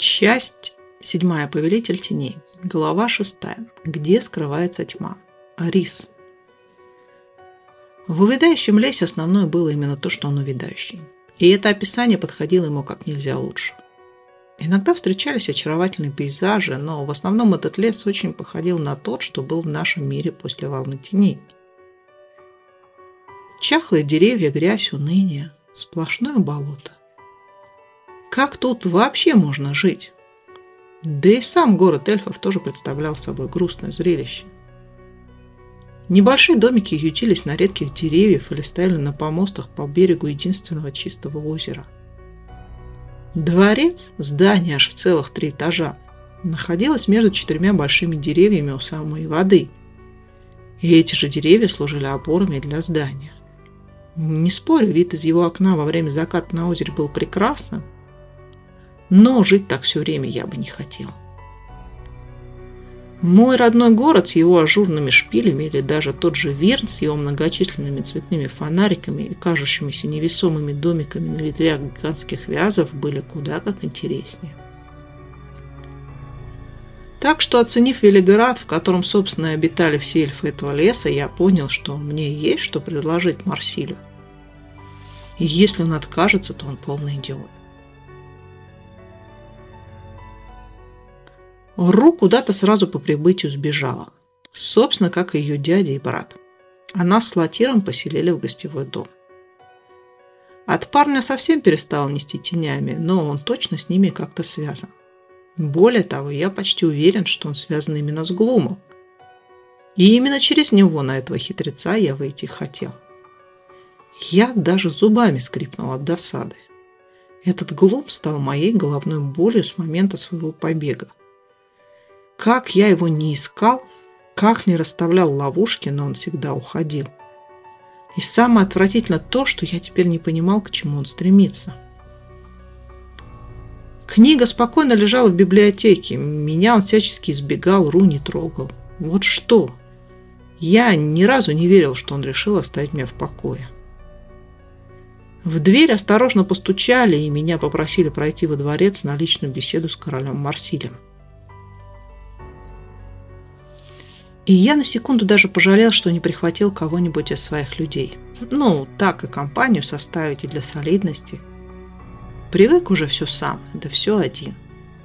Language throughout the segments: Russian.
Часть седьмая. Повелитель теней. Глава шестая. Где скрывается тьма? Рис. В увядающем лесе основное было именно то, что он увядающий. И это описание подходило ему как нельзя лучше. Иногда встречались очаровательные пейзажи, но в основном этот лес очень походил на тот, что был в нашем мире после волны теней. Чахлые деревья, грязь, уныние, сплошное болото. Как тут вообще можно жить? Да и сам город эльфов тоже представлял собой грустное зрелище. Небольшие домики ютились на редких деревьях или стояли на помостах по берегу единственного чистого озера. Дворец, здание аж в целых три этажа, находилось между четырьмя большими деревьями у самой воды. И эти же деревья служили опорами для здания. Не спорю, вид из его окна во время заката на озере был прекрасным, но жить так все время я бы не хотел. Мой родной город с его ажурными шпилями или даже тот же Вирн с его многочисленными цветными фонариками и кажущимися невесомыми домиками на ветвях гигантских вязов были куда как интереснее. Так что, оценив Велиград, в котором, собственно, обитали все эльфы этого леса, я понял, что мне есть что предложить Марсилю. И если он откажется, то он полный идиот. Ру куда-то сразу по прибытию сбежала. Собственно, как и ее дядя и брат. Она с Латиром поселили в гостевой дом. От парня совсем перестал нести тенями, но он точно с ними как-то связан. Более того, я почти уверен, что он связан именно с Глумом. И именно через него на этого хитреца я выйти хотел. Я даже зубами скрипнул от досады. Этот Глум стал моей головной болью с момента своего побега. Как я его не искал, как не расставлял ловушки, но он всегда уходил. И самое отвратительное то, что я теперь не понимал, к чему он стремится. Книга спокойно лежала в библиотеке. Меня он всячески избегал, Ру не трогал. Вот что? Я ни разу не верил, что он решил оставить меня в покое. В дверь осторожно постучали, и меня попросили пройти во дворец на личную беседу с королем Марсилем. И я на секунду даже пожалел, что не прихватил кого-нибудь из своих людей. Ну, так и компанию составить и для солидности. Привык уже все сам, да все один.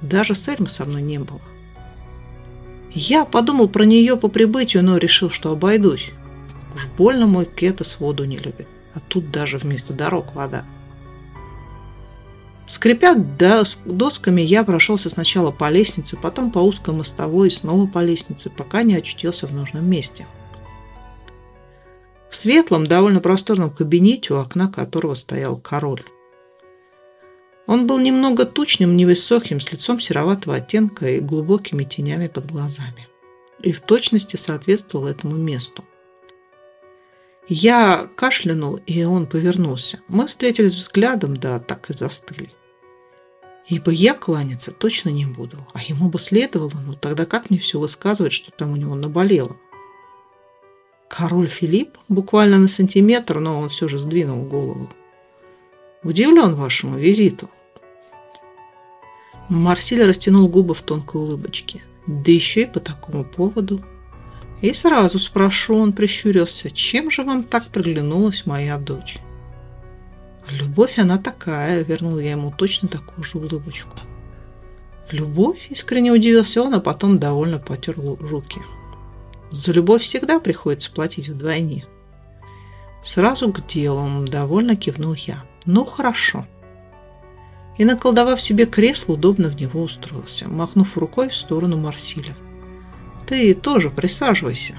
Даже Сельмы со мной не было. Я подумал про нее по прибытию, но решил, что обойдусь. Уж больно мой Кетас воду не любит. А тут даже вместо дорог вода. Скрипя досками, я прошелся сначала по лестнице, потом по узкой мостовой и снова по лестнице, пока не очутился в нужном месте. В светлом, довольно просторном кабинете, у окна которого стоял король. Он был немного тучным, невысоким, с лицом сероватого оттенка и глубокими тенями под глазами. И в точности соответствовал этому месту. Я кашлянул, и он повернулся. Мы встретились взглядом, да так и застыли. Ибо я кланяться точно не буду, а ему бы следовало, но тогда как мне все высказывать, что там у него наболело? Король Филипп буквально на сантиметр, но он все же сдвинул голову. Удивлен вашему визиту. Марсиль растянул губы в тонкой улыбочке. Да еще и по такому поводу. И сразу спрошу, он прищурился, чем же вам так приглянулась моя дочь? Любовь она такая, вернул я ему точно такую же улыбочку. Любовь, искренне удивился он, а потом довольно потер руки. За любовь всегда приходится платить вдвойне. Сразу к делу, довольно кивнул я. Ну, хорошо. И, наколдовав себе кресло, удобно в него устроился, махнув рукой в сторону Марсиля. Ты тоже присаживайся.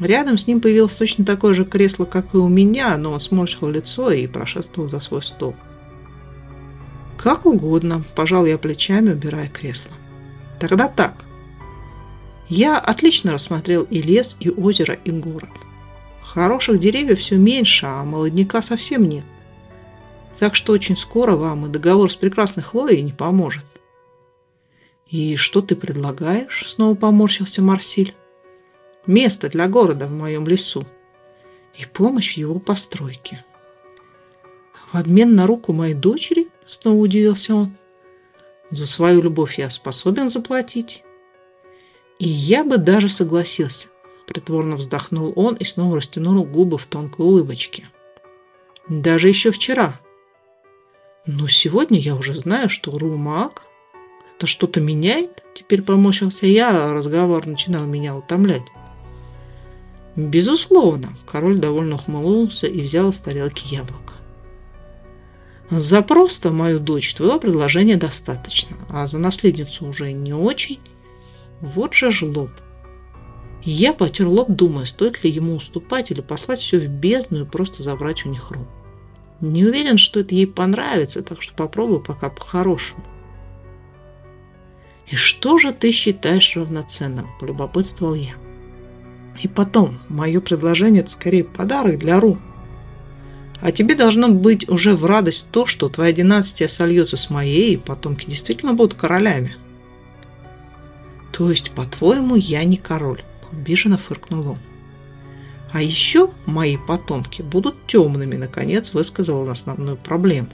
Рядом с ним появилось точно такое же кресло, как и у меня, но он сморщил лицо и прошествовал за свой стол. «Как угодно», – пожал я плечами, убирая кресло. «Тогда так. Я отлично рассмотрел и лес, и озеро, и город. Хороших деревьев все меньше, а молодняка совсем нет. Так что очень скоро вам и договор с прекрасной Хлоей не поможет». «И что ты предлагаешь?» – снова поморщился Марсиль место для города в моем лесу и помощь в его постройке. В обмен на руку моей дочери, снова удивился он. За свою любовь я способен заплатить. И я бы даже согласился. Притворно вздохнул он и снова растянул губы в тонкой улыбочке. Даже еще вчера. Но сегодня я уже знаю, что Румак это что-то меняет. Теперь помощился я, а разговор начинал меня утомлять. Безусловно, король довольно ухмыльнулся и взял с тарелки яблоко. За просто мою дочь твоего предложения достаточно, а за наследницу уже не очень. Вот же жлоб. Я потер лоб, думая, стоит ли ему уступать или послать все в бездну и просто забрать у них руку. Не уверен, что это ей понравится, так что попробую пока по-хорошему. «И что же ты считаешь равноценным?» – полюбопытствовал я. «И потом, мое предложение – это скорее подарок для Ру. А тебе должно быть уже в радость то, что твоя династия сольется с моей, и потомки действительно будут королями». «То есть, по-твоему, я не король?» – обиженно фыркнул он. «А еще мои потомки будут темными», – наконец высказал он основную проблему.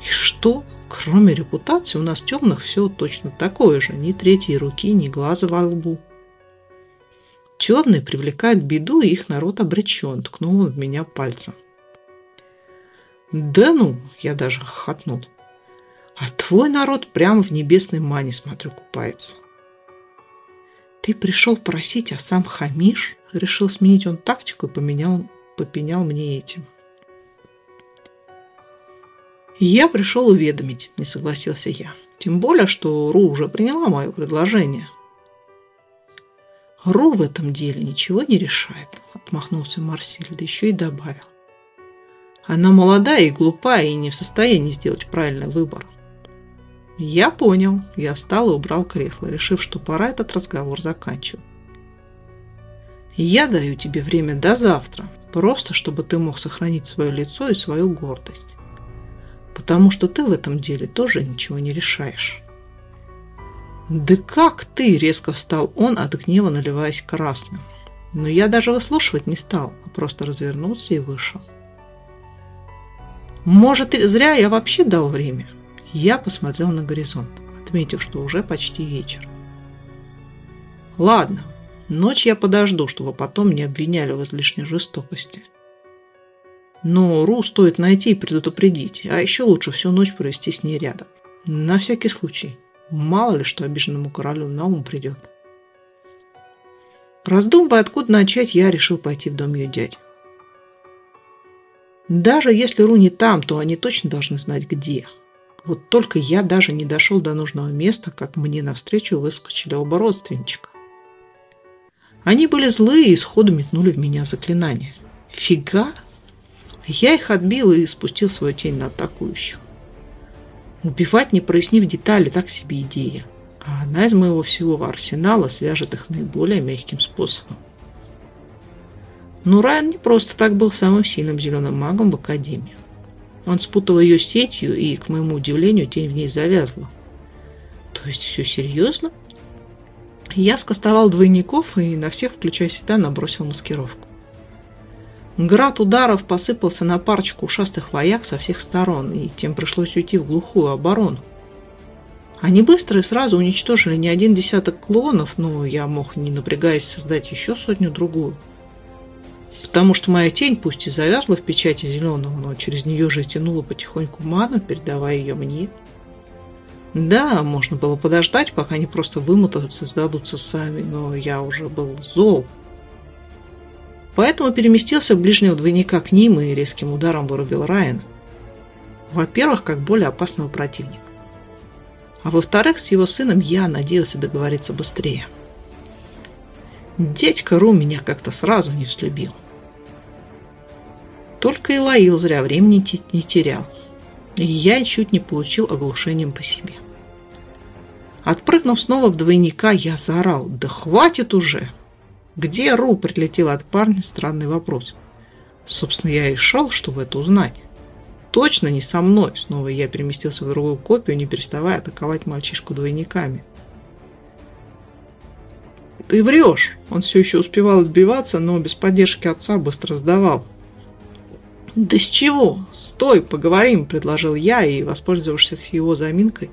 «И что?» Кроме репутации у нас темных все точно такое же. Ни третьей руки, ни глаза во лбу. Темные привлекают беду, и их народ обречен, ткнул в меня пальцем. Да ну, я даже хохотнул. А твой народ прямо в небесной мане, смотрю, купается. Ты пришел просить, а сам хамишь? Решил сменить он тактику и поменял, попенял мне этим. «Я пришел уведомить», – не согласился я. «Тем более, что Ру уже приняла мое предложение». «Ру в этом деле ничего не решает», – отмахнулся Марсиль, да еще и добавил. «Она молодая и глупая, и не в состоянии сделать правильный выбор». «Я понял». Я встал и убрал кресло, решив, что пора этот разговор заканчивать. «Я даю тебе время до завтра, просто чтобы ты мог сохранить свое лицо и свою гордость потому что ты в этом деле тоже ничего не решаешь. «Да как ты?» – резко встал он, от гнева наливаясь красным. Но я даже выслушивать не стал, а просто развернулся и вышел. «Может, и зря я вообще дал время?» Я посмотрел на горизонт, отметив, что уже почти вечер. «Ладно, ночь я подожду, чтобы потом не обвиняли в излишней жестокости». Но Ру стоит найти и предупредить, а еще лучше всю ночь провести с ней рядом. На всякий случай. Мало ли, что обиженному королю на ум придет. Раздумывая, откуда начать, я решил пойти в дом ее дядь. Даже если Ру не там, то они точно должны знать, где. Вот только я даже не дошел до нужного места, как мне навстречу выскочили оба родственничка. Они были злые и сходу метнули в меня заклинание. Фига я их отбил и спустил свою тень на атакующих. Убивать, не прояснив детали, так себе идея. А одна из моего всего арсенала свяжет их наиболее мягким способом. Но Райан не просто так был самым сильным зеленым магом в Академии. Он спутал ее сетью, и, к моему удивлению, тень в ней завязла. То есть все серьезно? Я скостовал двойников и на всех, включая себя, набросил маскировку. Град ударов посыпался на парочку ушастых вояк со всех сторон, и тем пришлось уйти в глухую оборону. Они быстро и сразу уничтожили не один десяток клонов, но я мог, не напрягаясь, создать еще сотню-другую. Потому что моя тень, пусть и завязла в печати зеленого, но через нее же тянула потихоньку ману, передавая ее мне. Да, можно было подождать, пока они просто вымотаются сдадутся сами, но я уже был зол. Поэтому переместился ближнего двойника к ним и резким ударом вырубил Райана. Во-первых, как более опасного противника. А во-вторых, с его сыном я надеялся договориться быстрее. Дядька Ру меня как-то сразу не взлюбил. Только и Лаил зря времени не терял. И я чуть не получил оглушением по себе. Отпрыгнув снова в двойника, я заорал «Да хватит уже!» Где Ру прилетел от парня странный вопрос. Собственно, я шел, чтобы это узнать. Точно не со мной. Снова я переместился в другую копию, не переставая атаковать мальчишку двойниками. Ты врешь. Он все еще успевал отбиваться, но без поддержки отца быстро сдавал. Да с чего? Стой, поговорим, предложил я и, воспользовавшись его заминкой,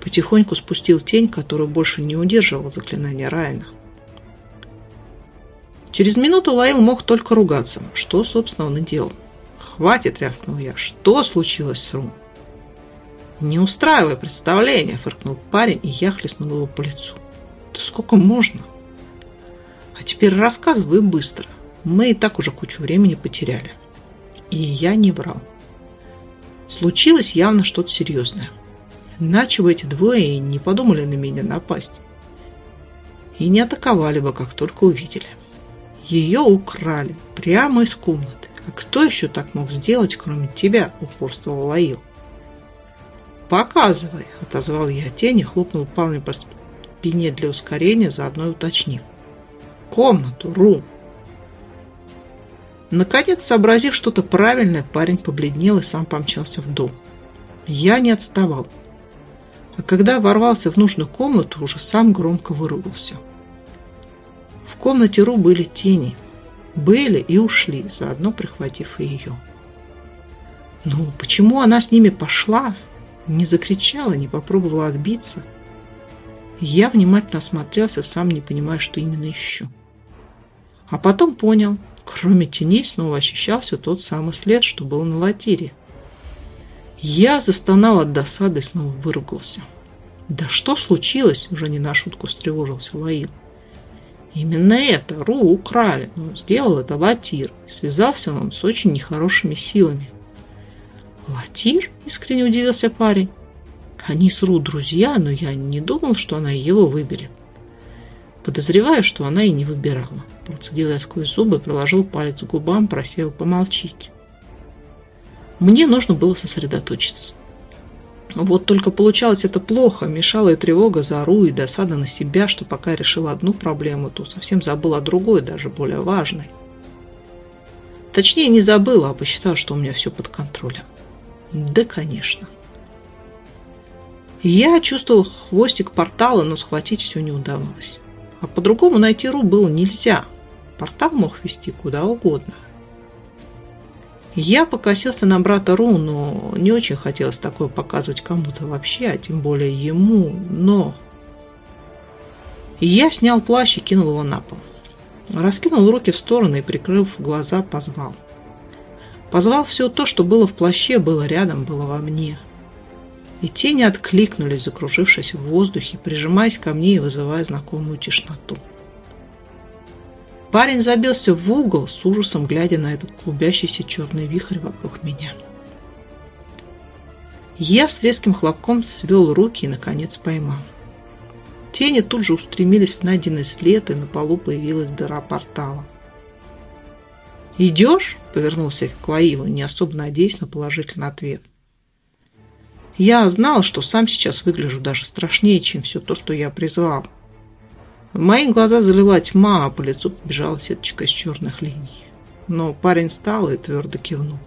потихоньку спустил тень, которую больше не удерживал заклинание Райана. Через минуту Лаил мог только ругаться, что, собственно, он и делал. «Хватит!» – рявкнул я. «Что случилось с Рум?» «Не устраивай представление!» – фыркнул парень, и я хлестнул его по лицу. «Да сколько можно?» «А теперь рассказывай быстро. Мы и так уже кучу времени потеряли». И я не врал. Случилось явно что-то серьезное. Иначе бы эти двое не подумали на меня напасть. И не атаковали бы, как только увидели. Ее украли прямо из комнаты. А кто еще так мог сделать, кроме тебя, упорствовал Лаил. «Показывай!» – отозвал я тень и хлопнул палами по спине для ускорения, заодно уточнив. «Комнату, рум!» Наконец, сообразив что-то правильное, парень побледнел и сам помчался в дом. Я не отставал. А когда ворвался в нужную комнату, уже сам громко выругался. Комнате Ру были тени. Были и ушли, заодно прихватив и ее. Ну, почему она с ними пошла? Не закричала, не попробовала отбиться? Я внимательно осмотрелся, сам не понимая, что именно ищу. А потом понял – Кроме теней снова ощущался тот самый след, что был на латире. Я застонал от досады и снова выругался. «Да что случилось?» – уже не на шутку встревожился Лаил. «Именно это Ру украли, но сделал это Латир, и связался он с очень нехорошими силами». «Латир?» – искренне удивился парень. «Они с Ру друзья, но я не думал, что она его выберет». Подозреваю, что она и не выбирала. Процедил я сквозь зубы, приложил палец к губам, просил помолчить. Мне нужно было сосредоточиться. Вот только получалось это плохо, мешала и тревога за Ру, и досада на себя, что пока решила одну проблему, то совсем забыла о другой, даже более важной. Точнее, не забыла, а посчитала, что у меня все под контролем. Да, конечно. Я чувствовал хвостик портала, но схватить все не удавалось. А по-другому найти Ру было нельзя. Портал мог вести куда угодно. Я покосился на брата Ру, но не очень хотелось такое показывать кому-то вообще, а тем более ему, но... Я снял плащ и кинул его на пол. Раскинул руки в стороны и, прикрыв глаза, позвал. Позвал все то, что было в плаще, было рядом, было во мне – и тени откликнулись, закружившись в воздухе, прижимаясь ко мне и вызывая знакомую тишноту. Парень забился в угол, с ужасом глядя на этот клубящийся черный вихрь вокруг меня. Я с резким хлопком свел руки и, наконец, поймал. Тени тут же устремились в найденный след, и на полу появилась дыра портала. «Идешь?» – повернулся к Лаилу, не особо надеясь на положительный ответ. Я знал, что сам сейчас выгляжу даже страшнее, чем все то, что я призвал. Мои глаза залила тьма, а по лицу побежала сеточка из черных линий. Но парень встал и твердо кивнул.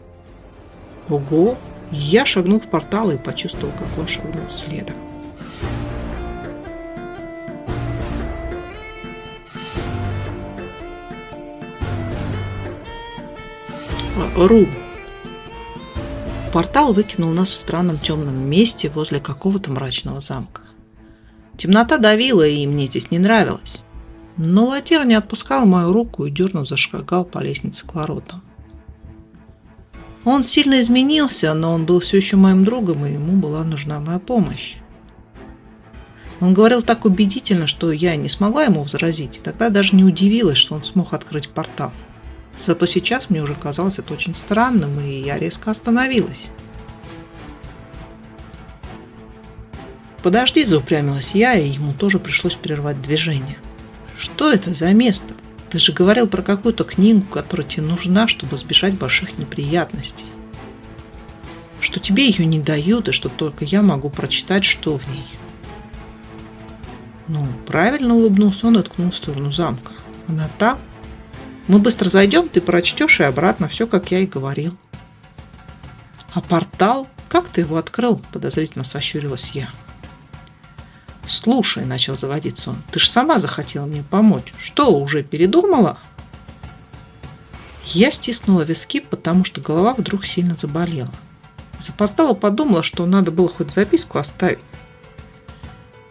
Ого! Я шагнул в портал и почувствовал, как он шагнул следом. Ру. Портал выкинул нас в странном темном месте возле какого-то мрачного замка. Темнота давила, и мне здесь не нравилось. Но Латир не отпускал мою руку и дернув зашагал по лестнице к воротам. Он сильно изменился, но он был все еще моим другом, и ему была нужна моя помощь. Он говорил так убедительно, что я не смогла ему возразить, и тогда даже не удивилась, что он смог открыть портал. Зато сейчас мне уже казалось это очень странным, и я резко остановилась. «Подожди», – заупрямилась я, и ему тоже пришлось прервать движение. «Что это за место? Ты же говорил про какую-то книгу, которая тебе нужна, чтобы сбежать больших неприятностей. Что тебе ее не дают, и что только я могу прочитать, что в ней». Ну, правильно улыбнулся он и ткнул в сторону замка. Она там, мы быстро зайдем, ты прочтешь и обратно, все, как я и говорил. А портал? Как ты его открыл? Подозрительно сощурилась я. Слушай, начал заводиться он, ты же сама захотела мне помочь. Что, уже передумала? Я стиснула виски, потому что голова вдруг сильно заболела. Запоздала подумала, что надо было хоть записку оставить.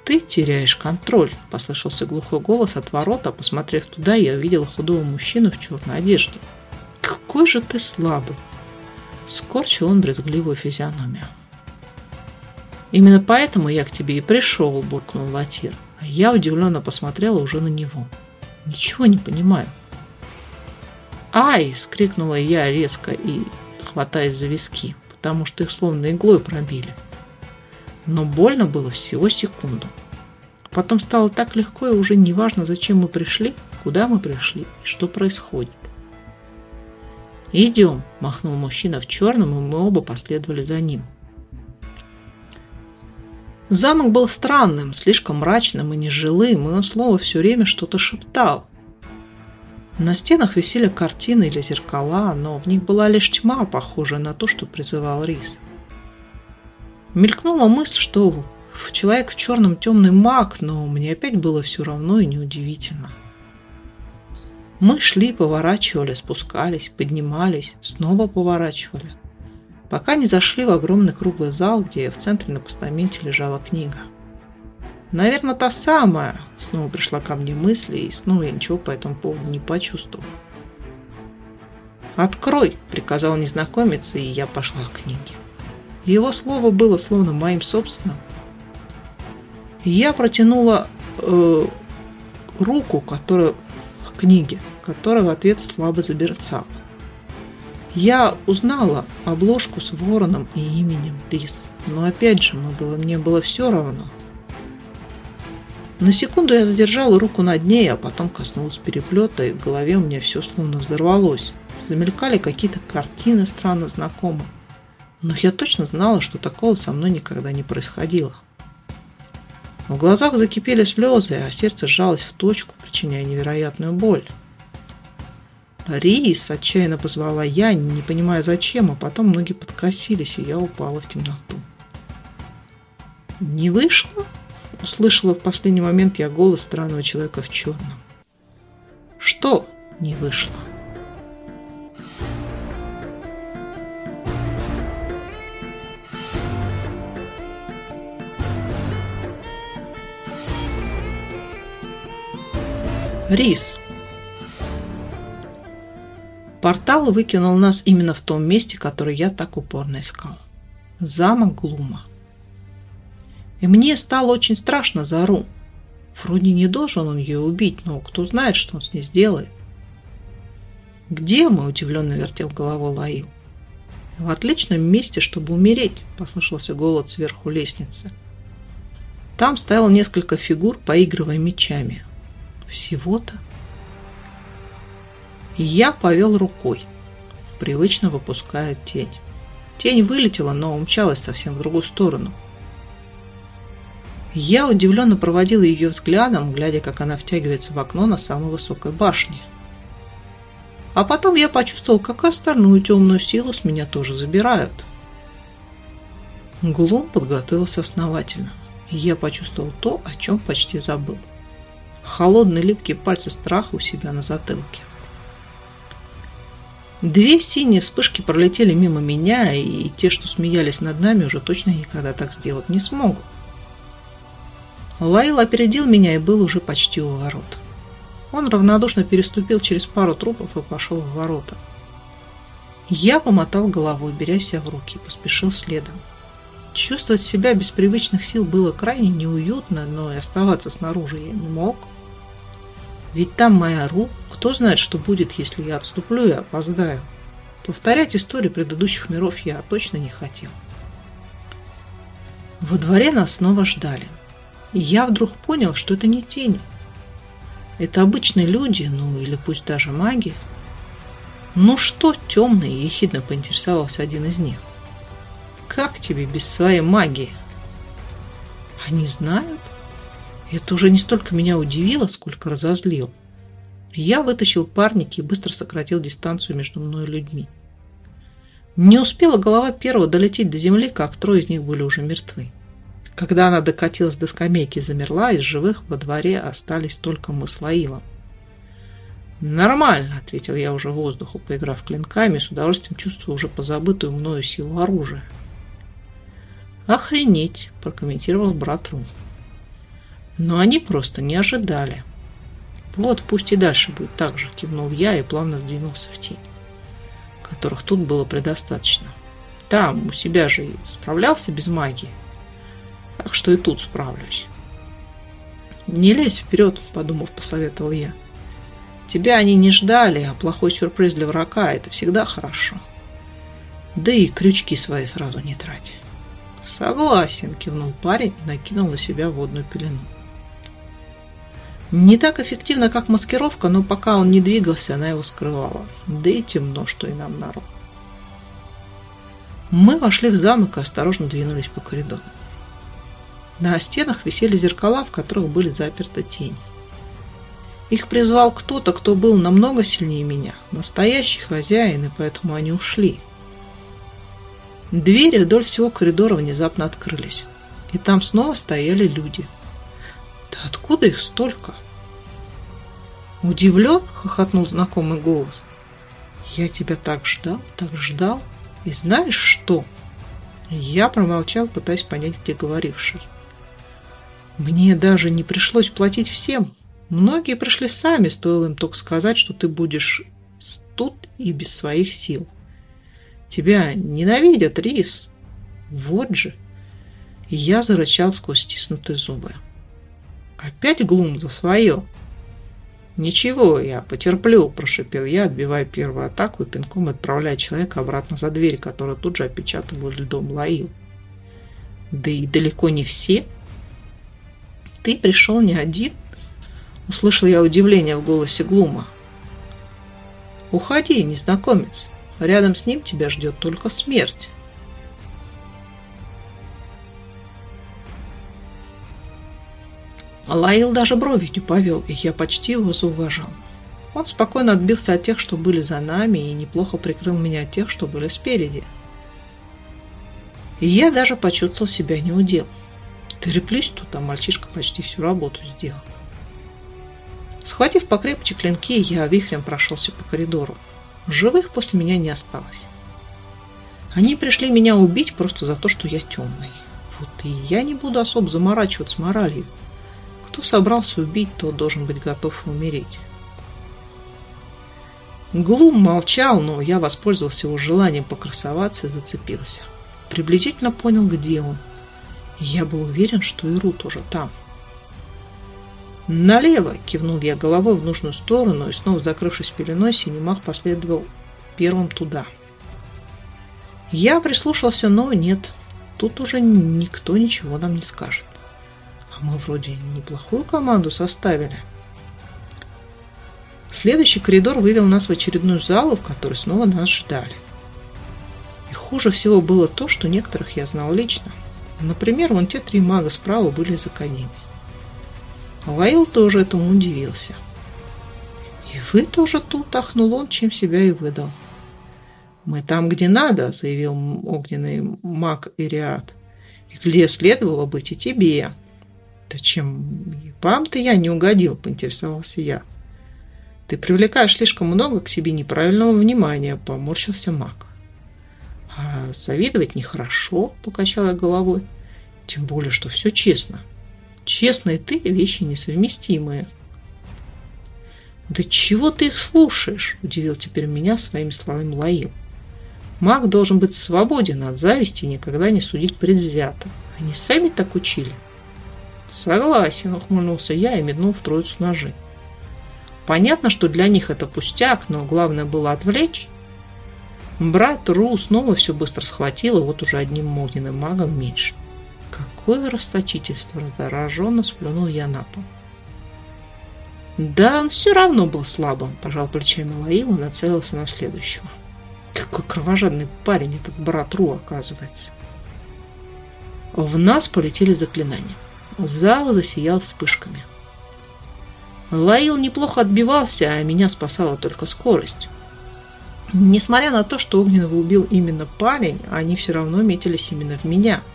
«Ты теряешь контроль», – послышался глухой голос от ворота. Посмотрев туда, я увидела худого мужчину в черной одежде. «Какой же ты слабый!» – скорчил он брезгливую физиономию. «Именно поэтому я к тебе и пришел», – буркнул Латир. А я удивленно посмотрела уже на него. «Ничего не понимаю». «Ай!» – скрикнула я резко и хватаясь за виски, потому что их словно иглой пробили. Но больно было всего секунду. Потом стало так легко, и уже не важно, зачем мы пришли, куда мы пришли и что происходит. «Идем», – махнул мужчина в черном, и мы оба последовали за ним. Замок был странным, слишком мрачным и нежилым, и он слово все время что-то шептал. На стенах висели картины или зеркала, но в них была лишь тьма, похожая на то, что призывал Рис. Мелькнула мысль, что человек в черном темный маг, но мне опять было все равно и неудивительно. Мы шли, поворачивали, спускались, поднимались, снова поворачивали, пока не зашли в огромный круглый зал, где в центре на постаменте лежала книга. Наверное, та самая. Снова пришла ко мне мысль, и снова я ничего по этому поводу не почувствовал. «Открой!» – приказал незнакомец, и я пошла к книге. Его слово было словно моим собственным. Я протянула э, руку, которая к книге, которая в ответ слабо заберцала. Я узнала обложку с вороном и именем Рис, но опять же, мне было все равно – на секунду я задержала руку над ней, а потом коснулась переплета, и в голове у меня все словно взорвалось. Замелькали какие-то картины странно знакомые. Но я точно знала, что такого со мной никогда не происходило. В глазах закипели слезы, а сердце сжалось в точку, причиняя невероятную боль. «Рис!» – отчаянно позвала я, не понимая зачем, а потом ноги подкосились, и я упала в темноту. «Не вышло?» Услышала в последний момент я голос странного человека в черном. Что не вышло? Рис. Портал выкинул нас именно в том месте, которое я так упорно искал. Замок Глума. И мне стало очень страшно за Ру. Вроде не должен он ее убить, но кто знает, что он с ней сделает. «Где мы?» – удивленно вертел головой Лаил. «В отличном месте, чтобы умереть», – послышался голос сверху лестницы. Там стояло несколько фигур, поигрывая мечами. Всего-то. Я повел рукой, привычно выпуская тень. Тень вылетела, но умчалась совсем в другую сторону – я удивленно проводила ее взглядом, глядя, как она втягивается в окно на самой высокой башне. А потом я почувствовал, как остальную темную силу с меня тоже забирают. Глум подготовился основательно. Я почувствовал то, о чем почти забыл. Холодные липкие пальцы страха у себя на затылке. Две синие вспышки пролетели мимо меня, и те, что смеялись над нами, уже точно никогда так сделать не смогут. Лайл опередил меня и был уже почти у ворот. Он равнодушно переступил через пару трупов и пошел в ворота. Я помотал головой, беря себя в руки, поспешил следом. Чувствовать себя без привычных сил было крайне неуютно, но и оставаться снаружи я не мог. Ведь там моя Ру, кто знает, что будет, если я отступлю и опоздаю. Повторять историю предыдущих миров я точно не хотел. Во дворе нас снова ждали. И я вдруг понял, что это не тени. Это обычные люди, ну или пусть даже маги. Ну что темные, ехидно поинтересовался один из них. Как тебе без своей магии? Они знают? Это уже не столько меня удивило, сколько разозлил. Я вытащил парники и быстро сократил дистанцию между мной и людьми. Не успела голова первого долететь до земли, как трое из них были уже мертвы. Когда она докатилась до скамейки и замерла, из живых во дворе остались только мы с Лаилом. «Нормально», — ответил я уже воздуху, поиграв клинками, с удовольствием чувствуя уже позабытую мною силу оружия. «Охренеть», — прокомментировал брат Ру. Но они просто не ожидали. Вот пусть и дальше будет так же, кивнул я и плавно сдвинулся в тень, которых тут было предостаточно. Там, у себя же справлялся без магии, так что и тут справлюсь. «Не лезь вперед», — подумав, посоветовал я. «Тебя они не ждали, а плохой сюрприз для врага — это всегда хорошо. Да и крючки свои сразу не трать». «Согласен», — кивнул парень и накинул на себя водную пелену. Не так эффективно, как маскировка, но пока он не двигался, она его скрывала. Да и темно, что и нам на руку. Мы вошли в замок и осторожно двинулись по коридору. На стенах висели зеркала, в которых были заперты тени. Их призвал кто-то, кто был намного сильнее меня, настоящий хозяин, и поэтому они ушли. Двери вдоль всего коридора внезапно открылись, и там снова стояли люди. Да откуда их столько? Удивлен, хохотнул знакомый голос. Я тебя так ждал, так ждал. И знаешь что? Я промолчал, пытаясь понять, где говоривший. Мне даже не пришлось платить всем. Многие пришли сами, стоило им только сказать, что ты будешь тут и без своих сил. Тебя ненавидят, Рис. Вот же. я зарычал сквозь стиснутые зубы. Опять глум за свое. «Ничего, я потерплю», – прошипел я, отбивая первую атаку и пинком отправляя человека обратно за дверь, которая тут же опечатывал льдом Лаил. «Да и далеко не все», «Ты пришел не один?» Услышал я удивление в голосе Глума. «Уходи, незнакомец. Рядом с ним тебя ждет только смерть». Лаил даже брови не повел, и я почти его зауважал. Он спокойно отбился от тех, что были за нами, и неплохо прикрыл меня от тех, что были спереди. И я даже почувствовал себя неудел. Треплись тут, а мальчишка почти всю работу сделал. Схватив покрепче клинки, я вихрем прошелся по коридору. Живых после меня не осталось. Они пришли меня убить просто за то, что я темный. Вот и я не буду особо заморачиваться моралью. Кто собрался убить, тот должен быть готов умереть. Глум молчал, но я воспользовался его желанием покрасоваться и зацепился. Приблизительно понял, где он – я был уверен, что Иру тоже там. «Налево!» – кивнул я головой в нужную сторону и, снова закрывшись пеленой, Синемах последовал первым туда. Я прислушался, но нет, тут уже никто ничего нам не скажет. Мы вроде неплохую команду составили. Следующий коридор вывел нас в очередную залу, в которой снова нас ждали. И хуже всего было то, что некоторых я знал лично – Например, вон те три мага справа были из Академии. Лаил тоже этому удивился. «И вы тоже тут?» – ахнул он, чем себя и выдал. «Мы там, где надо», – заявил огненный маг Ириад. «И где следовало быть и тебе». «Да чем вам-то я не угодил?» – поинтересовался я. «Ты привлекаешь слишком много к себе неправильного внимания», – поморщился маг. «А завидовать нехорошо», – покачала головой. Тем более, что все честно. Честно и ты – вещи несовместимые. «Да чего ты их слушаешь?» – удивил теперь меня своими словами Лаил. «Маг должен быть свободен от зависти и никогда не судить предвзято. Они сами так учили». «Согласен», – ухмыльнулся я и меднул в троицу ножи. Понятно, что для них это пустяк, но главное было отвлечь. Брат Ру снова все быстро схватил, и вот уже одним огненным магом меньше. Какое расточительство! Раздраженно сплюнул я на пол. Да, он все равно был слабым, пожал плечами Лаил и нацелился на следующего. Какой кровожадный парень этот брат Ру, оказывается. В нас полетели заклинания. Зал засиял вспышками. Лаил неплохо отбивался, а меня спасала только скорость. Несмотря на то, что Огненного убил именно парень, они все равно метились именно в меня –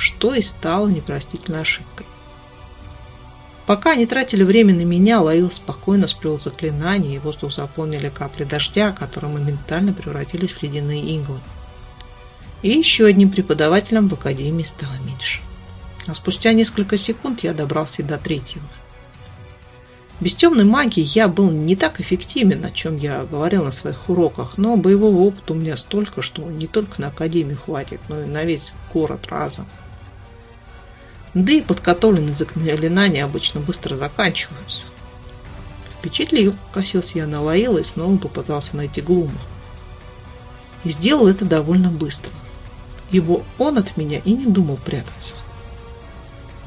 что и стало непростительной ошибкой. Пока они тратили время на меня, Лаил спокойно сплел заклинания, и воздух заполнили капли дождя, которые моментально превратились в ледяные иглы. И еще одним преподавателем в академии стало меньше. А спустя несколько секунд я добрался до третьего. Без темной магии я был не так эффективен, о чем я говорил на своих уроках, но боевого опыта у меня столько, что не только на Академию хватит, но и на весь город разом. Да и подготовленные заклинания обычно быстро заканчиваются. Впечатлил, косился я на Лаила и снова попытался найти Глума. И сделал это довольно быстро, ибо он от меня и не думал прятаться.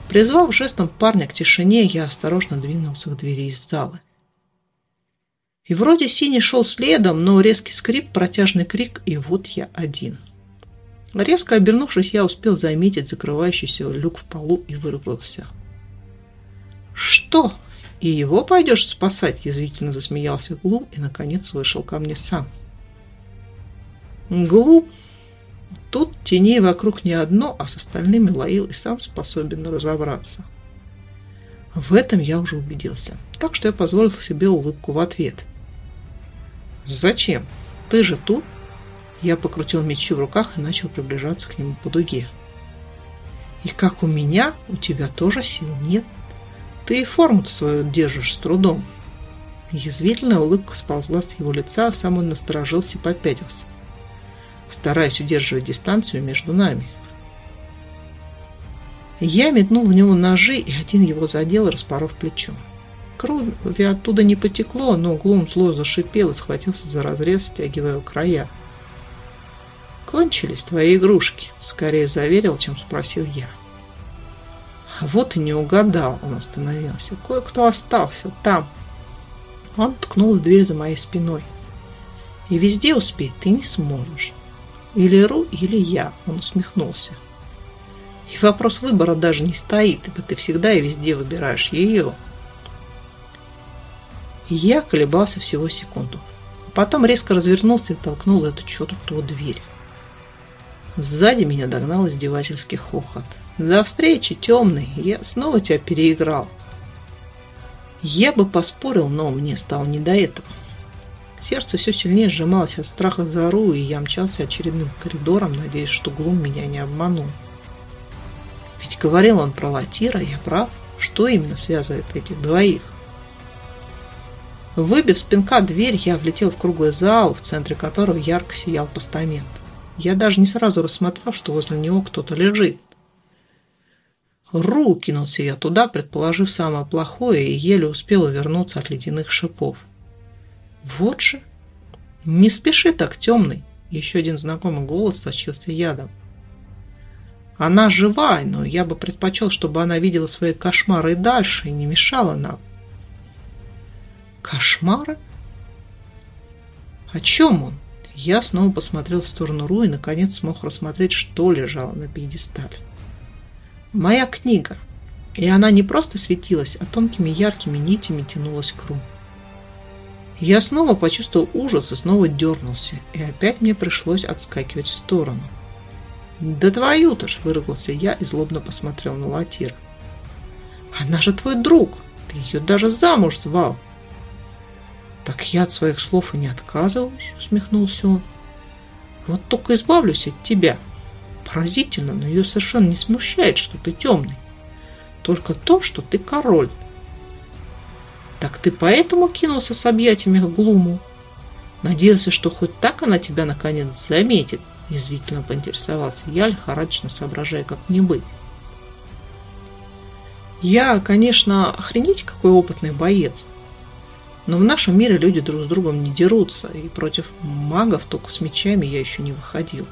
Призвав жестом парня к тишине, я осторожно двинулся к двери из зала. И вроде синий шел следом, но резкий скрип, протяжный крик, и вот я один. Резко обернувшись, я успел заметить закрывающийся люк в полу и выругался. «Что? И его пойдешь спасать?» – язвительно засмеялся Глум и, наконец, вышел ко мне сам. Глум Тут теней вокруг не одно, а с остальными Лаил и сам способен разобраться. В этом я уже убедился, так что я позволил себе улыбку в ответ. «Зачем? Ты же тут?» Я покрутил мечи в руках и начал приближаться к нему по дуге. «И как у меня, у тебя тоже сил нет. Ты и форму свою держишь с трудом». Язвительная улыбка сползла с его лица, а сам он насторожился и попятился стараясь удерживать дистанцию между нами. Я метнул в него ножи, и один его задел, распоров плечо. Крови оттуда не потекло, но Глум зло зашипел и схватился за разрез, стягивая края. «Кончились твои игрушки», — скорее заверил, чем спросил я. Вот и не угадал, он остановился. Кое-кто остался там. Он ткнул в дверь за моей спиной. И везде успеть ты не сможешь. Или Ру, или я, он усмехнулся. И вопрос выбора даже не стоит, ибо ты всегда и везде выбираешь ее. И я колебался всего секунду. Потом резко развернулся и толкнул эту чертову дверь. Сзади меня догнал издевательский хохот. «До встречи, темный! Я снова тебя переиграл!» Я бы поспорил, но мне стало не до этого. Сердце все сильнее сжималось от страха за Ру, и я мчался очередным коридором, надеясь, что Глум меня не обманул. Ведь говорил он про Латира, я прав. Что именно связывает этих двоих? Выбив с пинка дверь, я влетел в круглый зал, в центре которого ярко сиял постамент. Я даже не сразу рассмотрел, что возле него кто-то лежит. Ру кинулся я туда, предположив самое плохое, и еле успел увернуться от ледяных шипов. Вот же. Не спеши так, темный. Еще один знакомый голос сочился ядом. Она живая, но я бы предпочел, чтобы она видела свои кошмары и дальше, и не мешала нам. Кошмары? О чем он? Я снова посмотрел в сторону Ру и наконец смог рассмотреть, что лежало на пьедестале. Моя книга. И она не просто светилась, а тонкими яркими нитями тянулась к Ру. Я снова почувствовал ужас и снова дернулся, и опять мне пришлось отскакивать в сторону. «Да твою-то ж!» – выругался я и злобно посмотрел на Латир. «Она же твой друг! Ты ее даже замуж звал!» «Так я от своих слов и не отказываюсь», – усмехнулся он. «Вот только избавлюсь от тебя. Поразительно, но ее совершенно не смущает, что ты темный. Только то, что ты король, так ты поэтому кинулся с объятиями к Глуму? Надеялся, что хоть так она тебя наконец заметит, язвительно поинтересовался я, лихорадочно соображая, как мне быть. Я, конечно, охренеть какой опытный боец, но в нашем мире люди друг с другом не дерутся, и против магов только с мечами я еще не выходил.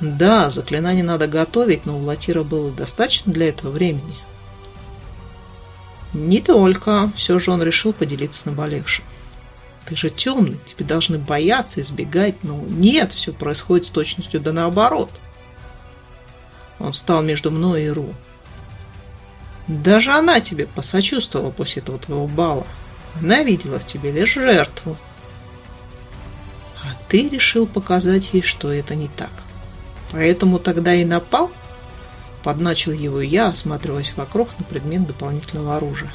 Да, заклинание надо готовить, но у Латира было достаточно для этого времени. Не только. Все же он решил поделиться наболевшим. Ты же темный, тебе должны бояться, избегать. Но нет, все происходит с точностью да наоборот. Он встал между мной и Ру. Даже она тебе посочувствовала после этого твоего бала. Она видела в тебе лишь жертву. А ты решил показать ей, что это не так. Поэтому тогда и напал Подначил его я, осматриваясь вокруг на предмет дополнительного оружия.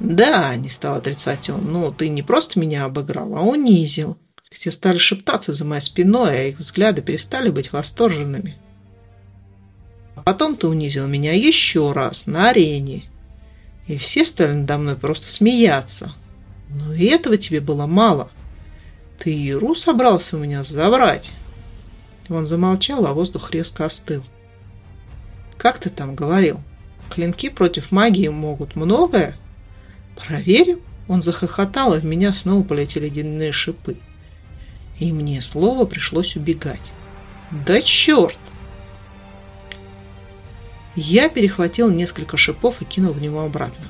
«Да», — не стал отрицать он, — «ну, ты не просто меня обыграл, а унизил. Все стали шептаться за моей спиной, а их взгляды перестали быть восторженными». потом ты унизил меня еще раз на арене. И все стали надо мной просто смеяться. Но и этого тебе было мало. Ты Иру собрался у меня забрать. Он замолчал, а воздух резко остыл. Как ты там говорил? Клинки против магии могут многое? Проверим. Он захохотал, и в меня снова полетели ледяные шипы. И мне слово пришлось убегать. Да черт! Я перехватил несколько шипов и кинул в него обратно.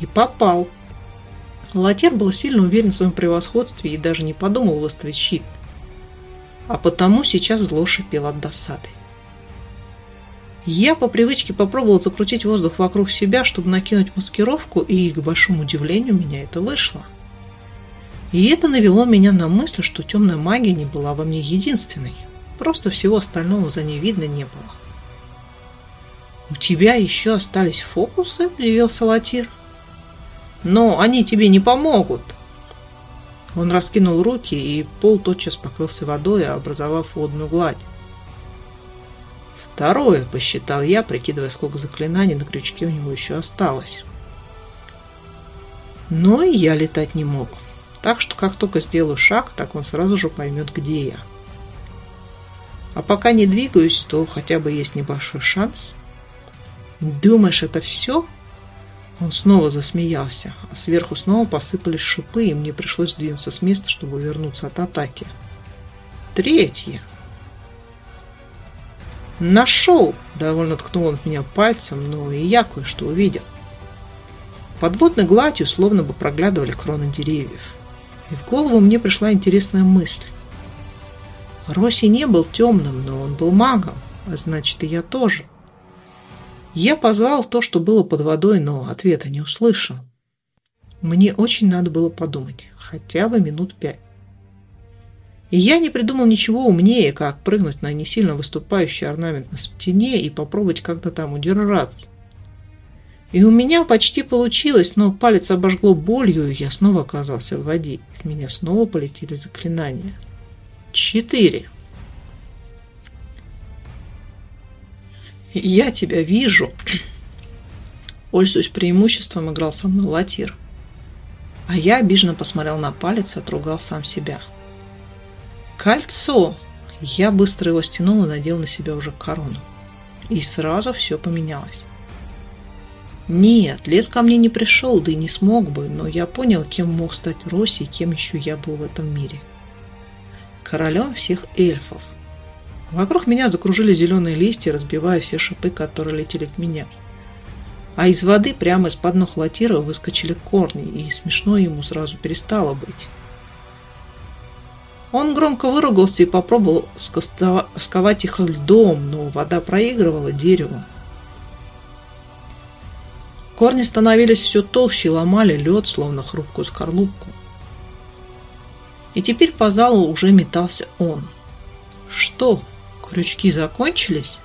И попал. Латер был сильно уверен в своем превосходстве и даже не подумал выставить щит. А потому сейчас зло шипел от досады. Я по привычке попробовал закрутить воздух вокруг себя, чтобы накинуть маскировку, и, к большому удивлению, у меня это вышло. И это навело меня на мысль, что темная магия не была во мне единственной. Просто всего остального за ней видно не было. «У тебя еще остались фокусы?» – ревел Салатир. «Но они тебе не помогут!» Он раскинул руки, и пол тотчас покрылся водой, образовав водную гладь. Второе, посчитал я, прикидывая, сколько заклинаний на крючке у него еще осталось. Но и я летать не мог. Так что, как только сделаю шаг, так он сразу же поймет, где я. А пока не двигаюсь, то хотя бы есть небольшой шанс – «Думаешь, это все?» Он снова засмеялся, а сверху снова посыпались шипы, и мне пришлось сдвинуться с места, чтобы вернуться от атаки. Третье. «Нашел!» – довольно ткнул он в меня пальцем, но и я кое-что увидел. Под водной гладью словно бы проглядывали кроны деревьев. И в голову мне пришла интересная мысль. Роси не был темным, но он был магом, а значит и я тоже – я позвал то, что было под водой, но ответа не услышал. Мне очень надо было подумать, хотя бы минут пять. И я не придумал ничего умнее, как прыгнуть на не сильно выступающий орнамент на стене и попробовать как-то там удержаться. И у меня почти получилось, но палец обожгло болью, и я снова оказался в воде. В меня снова полетели заклинания. Четыре. «Я тебя вижу!» Пользуясь преимуществом, играл со мной латир. А я обиженно посмотрел на палец и отругал сам себя. «Кольцо!» Я быстро его стянул и надел на себя уже корону. И сразу все поменялось. Нет, лес ко мне не пришел, да и не смог бы, но я понял, кем мог стать Росси и кем еще я был в этом мире. Королем всех эльфов – Вокруг меня закружили зеленые листья, разбивая все шипы, которые летели в меня. А из воды прямо из-под ног латира выскочили корни, и смешно ему сразу перестало быть. Он громко выругался и попробовал сковать их льдом, но вода проигрывала дереву. Корни становились все толще и ломали лед, словно хрупкую скорлупку. И теперь по залу уже метался он. Что? Крючки закончились?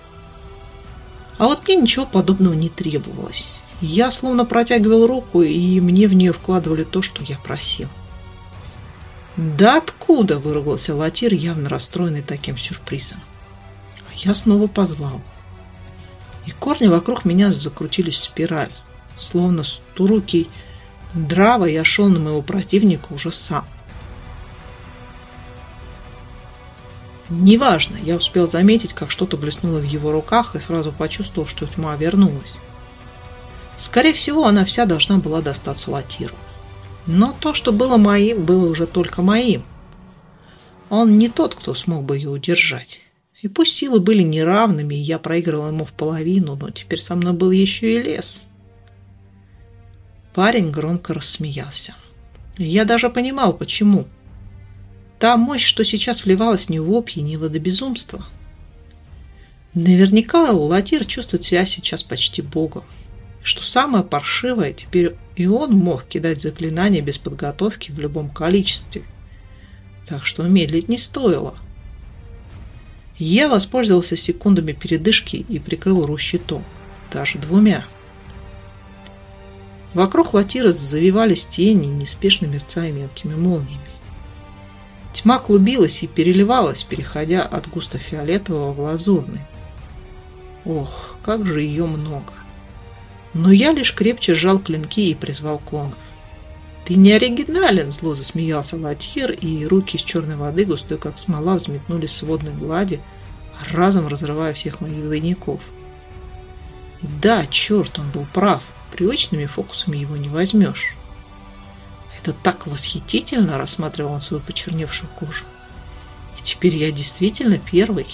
А вот мне ничего подобного не требовалось. Я словно протягивал руку, и мне в нее вкладывали то, что я просил. «Да откуда?» – выругался Латир, явно расстроенный таким сюрпризом. Я снова позвал. И корни вокруг меня закрутились в спираль. Словно стурукий драва я шел на моего противника уже сам. Неважно, я успел заметить, как что-то блеснуло в его руках и сразу почувствовал, что тьма вернулась. Скорее всего, она вся должна была достаться Латиру. Но то, что было моим, было уже только моим. Он не тот, кто смог бы ее удержать. И пусть силы были неравными, и я проигрывал ему в половину, но теперь со мной был еще и лес. Парень громко рассмеялся. я даже понимал, почему. Та мощь, что сейчас вливалась в него, пьянила до безумства. Наверняка Латир чувствует себя сейчас почти богом. Что самое паршивое, теперь и он мог кидать заклинания без подготовки в любом количестве. Так что медлить не стоило. Я воспользовался секундами передышки и прикрыл ру щитом. Даже двумя. Вокруг Латира завивались тени, неспешно мерцая мелкими молниями. Тьма клубилась и переливалась, переходя от густо-фиолетового в лазурный. Ох, как же ее много. Но я лишь крепче сжал клинки и призвал клонов. «Ты не оригинален!» – зло засмеялся Латьер, и руки из черной воды, густой как смола, взметнулись с водной глади, разом разрывая всех моих двойников. да, черт, он был прав. Привычными фокусами его не возьмешь. Это так восхитительно, рассматривал он свою почерневшую кожу. И теперь я действительно первый.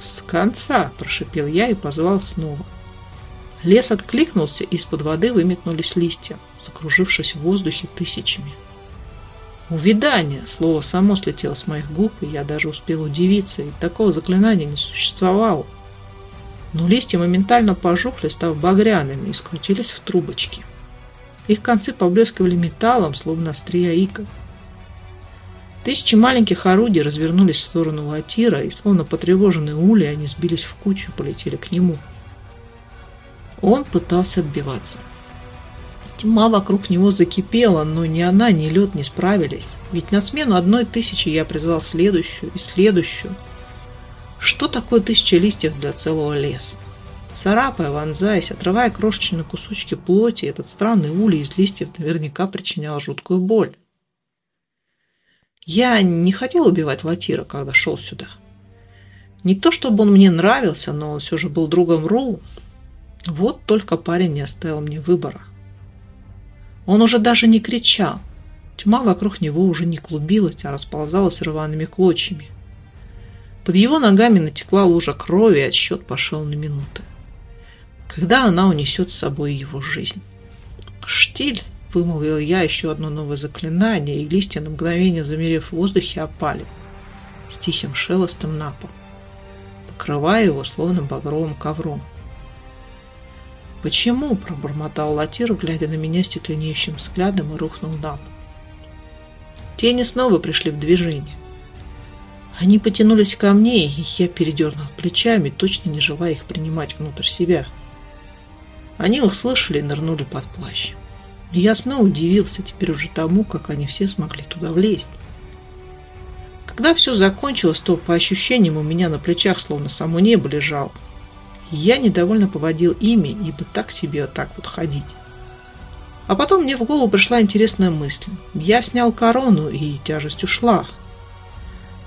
С конца, прошипел я и позвал снова. Лес откликнулся, из-под воды выметнулись листья, закружившись в воздухе тысячами. Увидание! Слово само слетело с моих губ, и я даже успел удивиться, ведь такого заклинания не существовало. Но листья моментально пожухли, став багряными, и скрутились в трубочки. Их концы поблескивали металлом, словно острия ика. Тысячи маленьких орудий развернулись в сторону Латира, и словно потревоженные ули, они сбились в кучу и полетели к нему. Он пытался отбиваться. Тьма вокруг него закипела, но ни она, ни лед не справились. Ведь на смену одной тысячи я призвал следующую и следующую. Что такое тысяча листьев для целого леса? Царапая, вонзаясь, отрывая крошечные кусочки плоти, этот странный улей из листьев наверняка причинял жуткую боль. Я не хотел убивать Латира, когда шел сюда. Не то, чтобы он мне нравился, но он все же был другом Роу, вот только парень не оставил мне выбора. Он уже даже не кричал. Тьма вокруг него уже не клубилась, а расползалась рваными клочьями. Под его ногами натекла лужа крови, и отсчет пошел на минуты. Когда она унесет с собой его жизнь? «Штиль!» – вымолвил я еще одно новое заклинание, и листья на мгновение, замерев в воздухе, опали с тихим шелостом на пол, покрывая его словно багровым ковром. «Почему?» – пробормотал Латир, глядя на меня стекленеющим взглядом и рухнул на пол. Тени снова пришли в движение. Они потянулись ко мне, и я передернул плечами, точно не желая их принимать внутрь себя. Они услышали и нырнули под плащ. Я снова удивился теперь уже тому, как они все смогли туда влезть. Когда все закончилось, то по ощущениям у меня на плечах словно само небо лежало. Я недовольно поводил ими, ибо так себе вот так вот ходить. А потом мне в голову пришла интересная мысль. Я снял корону, и тяжесть ушла.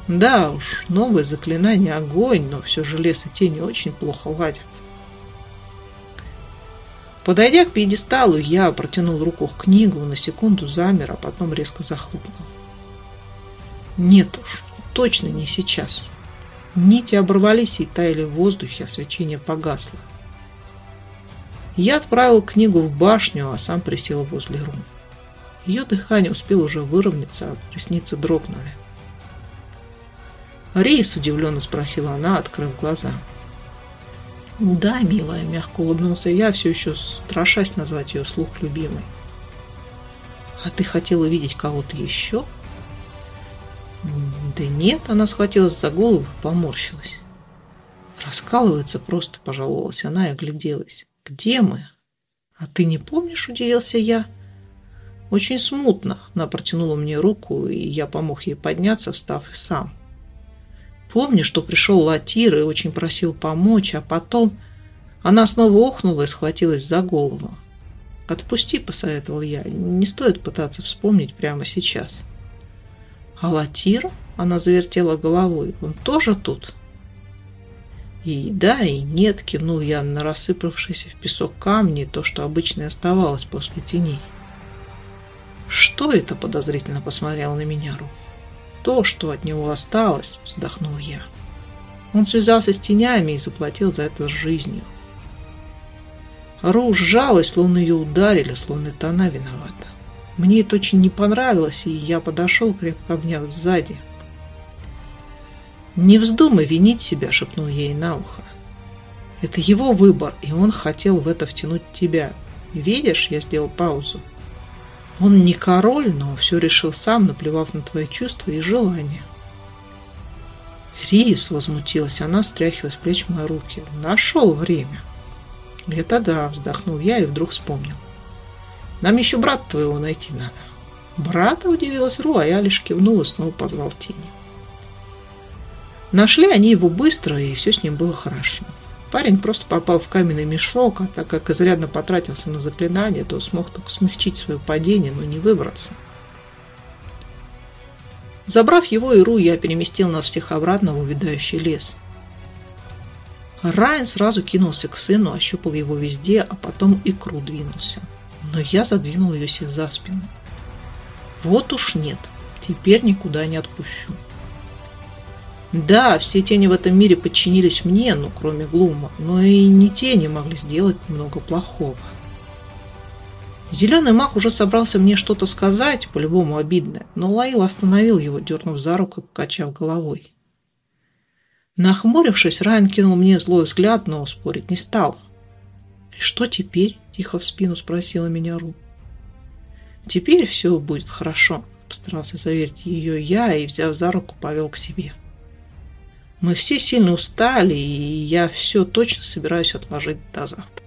Да уж, новое заклинание огонь, но все же лес и тени очень плохо ладят. Подойдя к пьедесталу, я протянул руку к книгу, на секунду замер, а потом резко захлопнул. Нет уж, точно не сейчас. Нити оборвались и таяли в воздухе, а свечение погасло. Я отправил книгу в башню, а сам присел возле рун. Ее дыхание успело уже выровняться, а ресницы дрогнули. «Рейс?» – удивленно спросила она, открыв глаза. «Да, милая», – мягко улыбнулся я, все еще страшась назвать ее слух любимой. «А ты хотела видеть кого-то еще?» Да нет, она схватилась за голову и поморщилась. Раскалывается просто, пожаловалась она и огляделась. Где мы? А ты не помнишь, удивился я. Очень смутно. Она протянула мне руку, и я помог ей подняться, встав и сам. Помню, что пришел Латир и очень просил помочь, а потом она снова охнула и схватилась за голову. «Отпусти», — посоветовал я, — «не стоит пытаться вспомнить прямо сейчас». А Латир? Она завертела головой. Он тоже тут? И да, и нет, кивнул я на рассыпавшиеся в песок камни, то, что обычно оставалось после теней. Что это? Подозрительно посмотрел на меня Ру. То, что от него осталось, вздохнул я. Он связался с тенями и заплатил за это жизнью. Ру сжалась, словно ее ударили, словно это она виновата. Мне это очень не понравилось, и я подошел, крепко обняв сзади. «Не вздумай винить себя», — шепнул ей на ухо. «Это его выбор, и он хотел в это втянуть тебя. Видишь, я сделал паузу. Он не король, но все решил сам, наплевав на твои чувства и желания». Рис возмутилась, она стряхивая с плеч мои руки. «Нашел время». «Это да», — вздохнул я и вдруг вспомнил. Нам еще брата твоего найти надо. Брата удивилась Ру, а я лишь кивнул и снова позвал тени. Нашли они его быстро, и все с ним было хорошо. Парень просто попал в каменный мешок, а так как изрядно потратился на заклинание, то смог только смягчить свое падение, но не выбраться. Забрав его и Ру, я переместил нас всех обратно в увядающий лес. Райан сразу кинулся к сыну, ощупал его везде, а потом и к двинулся. Но я задвинул ее себе за спину. Вот уж нет, теперь никуда не отпущу. Да, все тени в этом мире подчинились мне, ну, кроме Глума, но и не тени могли сделать много плохого. Зеленый маг уже собрался мне что-то сказать, по-любому обидное, но Лаил остановил его, дернув за руку и покачав головой. Нахмурившись, Райан кинул мне злой взгляд, но спорить не стал. «И что теперь?» – тихо в спину спросила меня Ру. «Теперь все будет хорошо», – постарался заверить ее я и, взяв за руку, повел к себе. Мы все сильно устали, и я все точно собираюсь отложить до завтра.